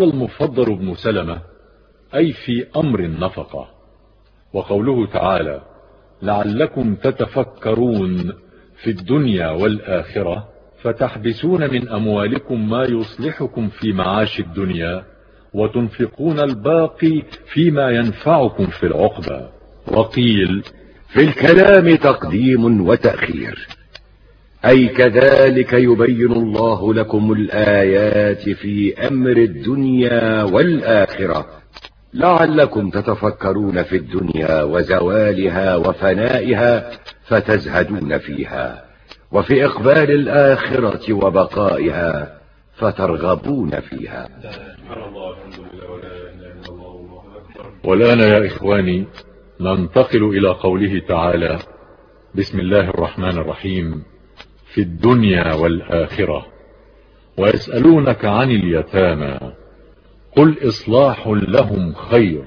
المفضل بن سلمة أي في أمر النفقة وقوله تعالى لعلكم تتفكرون في الدنيا والآخرة فتحبسون من أموالكم ما يصلحكم في معاش الدنيا وتنفقون الباقي فيما ينفعكم في العقبة وقيل في الكلام تقديم وتأخير. أي كذلك يبين الله لكم الآيات في أمر الدنيا والآخرة لعلكم تتفكرون في الدنيا وزوالها وفنائها فتزهدون فيها وفي إقبال الآخرة وبقائها فترغبون فيها. والآن يا إخواني ننتقل إلى قوله تعالى. بسم الله الرحمن الرحيم. في الدنيا والآخرة ويسألونك عن اليتامى قل إصلاح لهم خير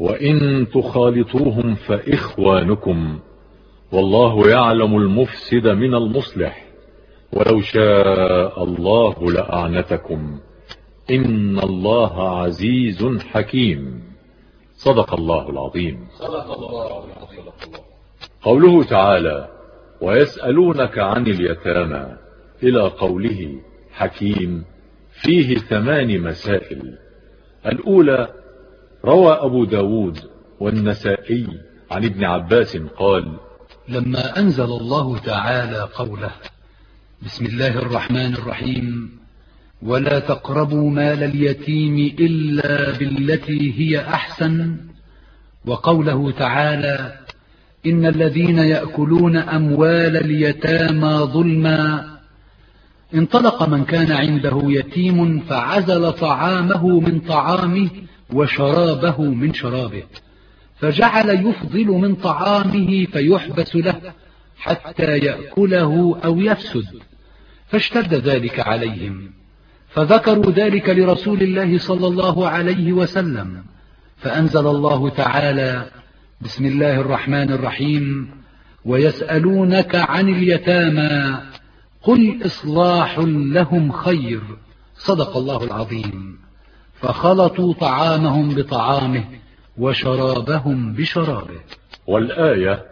وإن تخالطوهم فإخوانكم والله يعلم المفسد من المصلح ولو شاء الله لأعنتكم. إن الله عزيز حكيم. صدق الله العظيم. صدق الله العظيم. قوله تعالى ويسألونك عن اليتامى إلى قوله حكيم فيه ثمان مسائل. الأولى روى أبو داود والنسائي عن ابن عباس قال لما أنزل الله تعالى قوله بسم الله الرحمن الرحيم ولا تقربوا مال اليتيم إلا بالتي هي أحسن وقوله تعالى إن الذين يأكلون أموال اليتامى ظلما. انطلق من كان عنده يتيم فعزل طعامه من طعامه وشرابه من شرابه فجعل يفضل من طعامه فيحبس له حتى يأكله أو يفسد فاشتد ذلك عليهم. فذكروا ذلك لرسول الله صلى الله عليه وسلم فأنزل الله تعالى بسم الله الرحمن الرحيم. ويسألونك عن اليتامى قل إصلاح لهم خير. صدق الله العظيم. فخلطوا طعامهم بطعامه وشرابهم بشرابه. والآية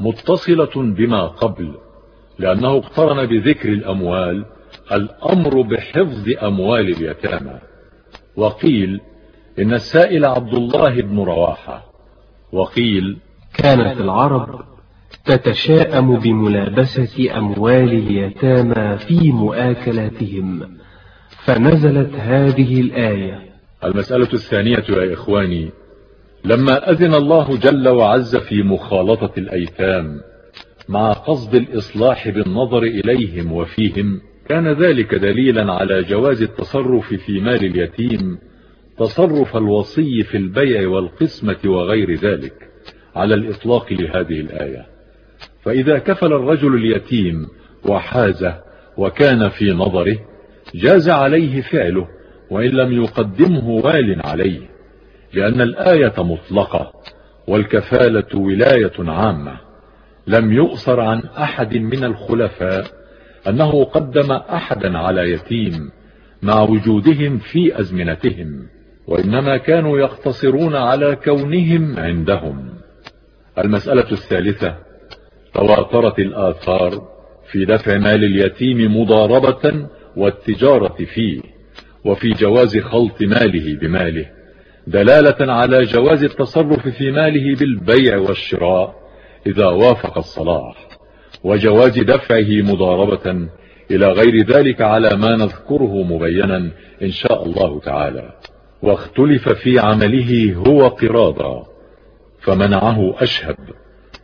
متصلة بما قبل لأنه اقترن بذكر الأموال الأمر بحفظ أموال اليتامى. وقيل إن السائل عبد الله بن رواحة. وقيل كانت العرب تتشاءم بملابسة أموال اليتامى في مؤاكلاتهم فنزلت هذه الآية. المسألة الثانية يا إخواني لما أذن الله جل وعز في مخالطة الأيتام مع قصد الإصلاح بالنظر إليهم وفيهم كان ذلك دليلا على جواز التصرف في مال اليتيم تصرف الوصي في البيع والقسمة وغير ذلك على الإطلاق لهذه الآية. فإذا كفل الرجل اليتيم وحازه وكان في نظره جاز عليه فعله وإن لم يقدمه وال عليه لأن الآية مطلقة والكفالة ولاية عامة. لم يؤثر عن أحد من الخلفاء أنه قدم أحدا على يتيم مع وجودهم في أزمنتهم. وإنما كانوا يقتصرون على كونهم عندهم. المسألة الثالثة تواترت الآثار في دفع مال اليتيم مضاربة والتجارة فيه وفي جواز خلط ماله بماله دلالة على جواز التصرف في ماله بالبيع والشراء إذا وافق الصلاح وجواز دفعه مضاربة إلى غير ذلك على ما نذكره مبينا إن شاء الله تعالى. واختلف في عمله هو قراضا فمنعه أشهب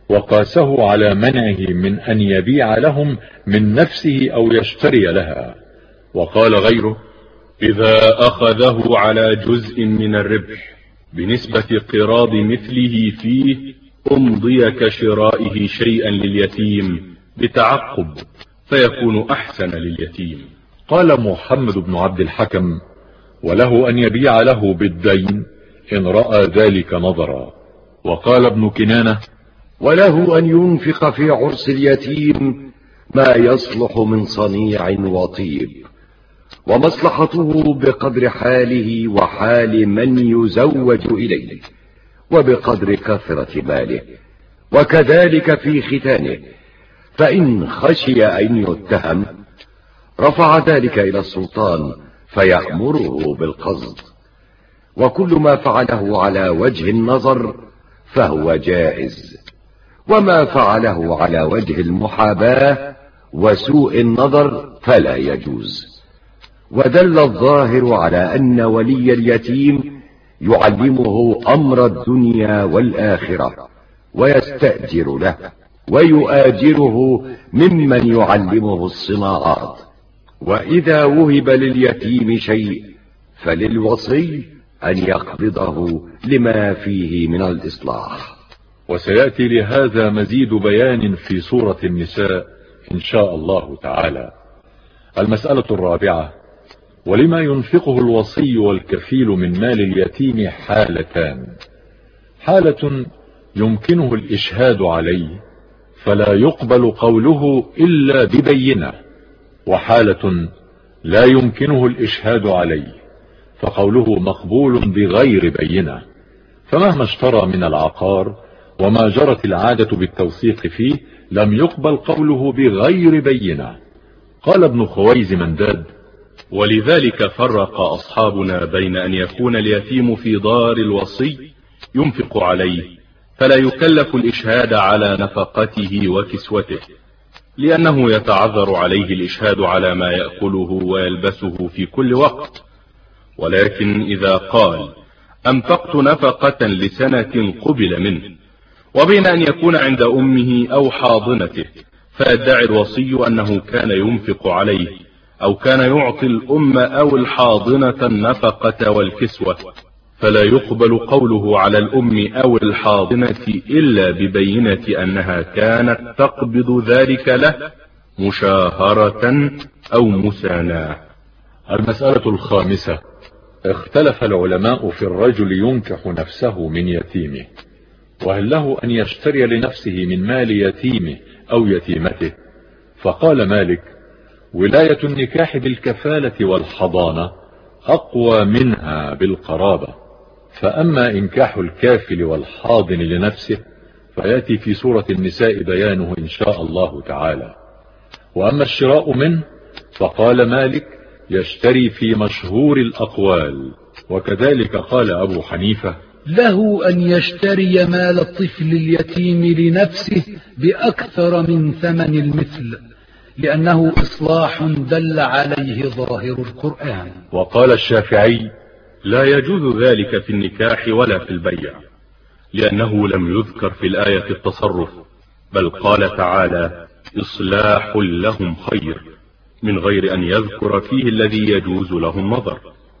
وقاسه على منعه من أن يبيع لهم من نفسه أو يشتري لها. وقال غيره إذا أخذه على جزء من الربح بنسبة قراض مثله فيه أمضي كشرائه شيئا لليتيم بتعقب فيكون أحسن لليتيم. قال محمد بن عبد الحكم وله أن يبيع له بالدين إن رأى ذلك نظرا. وقال ابن كنانة وله أن ينفق في عرس اليتيم ما يصلح من صنيع وطيب ومصلحته بقدر حاله وحال من يزوج إليه وبقدر كثرة ماله وكذلك في ختانه. فإن خشي أن يتهم رفع ذلك إلى السلطان فيأمره بالقصد. وكل ما فعله على وجه النظر فهو جائز. وما فعله على وجه المحاباة وسوء النظر فلا يجوز. ودل الظاهر على أن ولي اليتيم يعلمه أمر الدنيا والآخرة ويستأجر له ويؤاجره ممن يعلمه الصناعات. وإذا وهب لليتيم شيء فللوصي أن يقبضه لما فيه من الإصلاح. وسيأتي لهذا مزيد بيان في سورة النساء إن شاء الله تعالى. المسألة الرابعة ولما ينفقه الوصي والكفيل من مال اليتيم حالتان؟ حالة يمكنه الإشهاد عليه فلا يقبل قوله إلا ببينة. وحالة لا يمكنه الإشهاد عليه فقوله مقبول بغير بينة فمهما اشترى من العقار وما جرت العادة بالتوثيق فيه لم يقبل قوله بغير بينة. قال ابن خويز منداد ولذلك فرق أصحابنا بين أن يكون اليتيم في دار الوصي ينفق عليه فلا يكلف الإشهاد على نفقته وكسوته. لأنه يتعذر عليه الإشهاد على ما يأكله ويلبسه في كل وقت. ولكن إذا قال أنفقت نفقة لسنة قبل منه وبين أن يكون عند أمه أو حاضنته فيدعي الوصي أنه كان ينفق عليه أو كان يعطي الأم أو الحاضنة النفقة والكسوة. فلا يقبل قوله على الأم أو الحاضنة إلا ببينة أنها كانت تقبض ذلك له مشاهرة أو مساناة المسألة الخامسة. اختلف العلماء في الرجل ينكح نفسه من يتيمه. وهل له أن يشتري لنفسه من مال يتيمه أو يتيمته؟ فقال مالك ولاية النكاح بالكفالة والحضانة أقوى منها بالقرابة. فأما إنكاح الكافل والحاضن لنفسه فيأتي في سورة النساء بيانه إن شاء الله تعالى. وأما الشراء منه فقال مالك يشتري في مشهور الأقوال. وكذلك قال أبو حنيفة له أن يشتري مال الطفل اليتيم لنفسه بأكثر من ثمن المثل لأنه إصلاح دل عليه ظاهر القرآن. وقال الشافعي لا يجوز ذلك في النكاح ولا في البيع لأنه لم يذكر في الآية التصرف بل قال تعالى إصلاح لهم خير من غير أن يذكر فيه الذي يجوز له النظر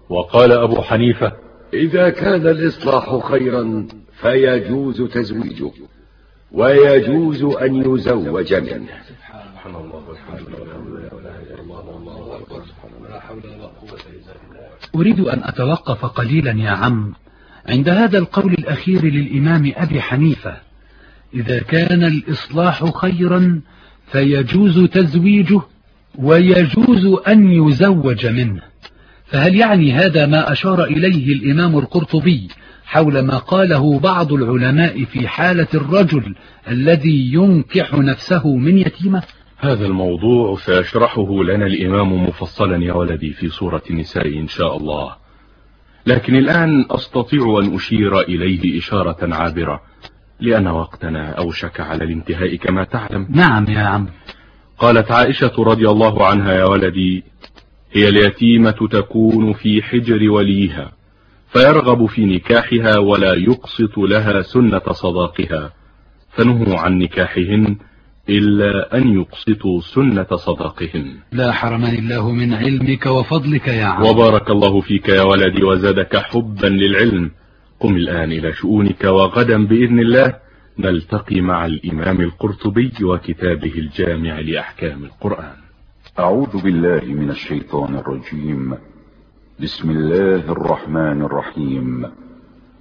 وقال أبو حنيفة إذا كان الإصلاح خيرا فيجوز تزويجه ويجوز أن يزوج منه. أريد أن أتوقف قليلا يا عم. عند هذا القول الأخير للإمام أبي حنيفة إذا كان الإصلاح خيرا فيجوز تزويجه ويجوز أن يزوج منه. فهل يعني هذا ما أشار إليه الإمام القرطبي حول ما قاله بعض العلماء في حالة الرجل الذي ينكح نفسه من يتيمة؟ هذا الموضوع سيشرحه لنا الإمام مفصلا يا ولدي في سورة النساء إن شاء الله. لكن الآن أستطيع أن أشير إليه إشارة عابرة لأن وقتنا أوشك على الانتهاء كما تعلم. نعم يا عم. قالت عائشة رضي الله عنها يا ولدي هي اليتيمة تكون في حجر وليها فيرغب في نكاحها ولا يقسط لها سنة صداقها فنهوا عن نكاحهن إلا أن يقسطوا سنة صداقهن لا حرمني الله من علمك وفضلك يا عم. وبارك الله فيك يا ولدي وزادك حبا للعلم. قم الآن إلى شؤونك وغدا بإذن الله. نلتقي مع الإمام القرطبي وكتابه الجامع لأحكام القرآن. أعوذ بالله من الشيطان الرجيم. بسم الله الرحمن الرحيم.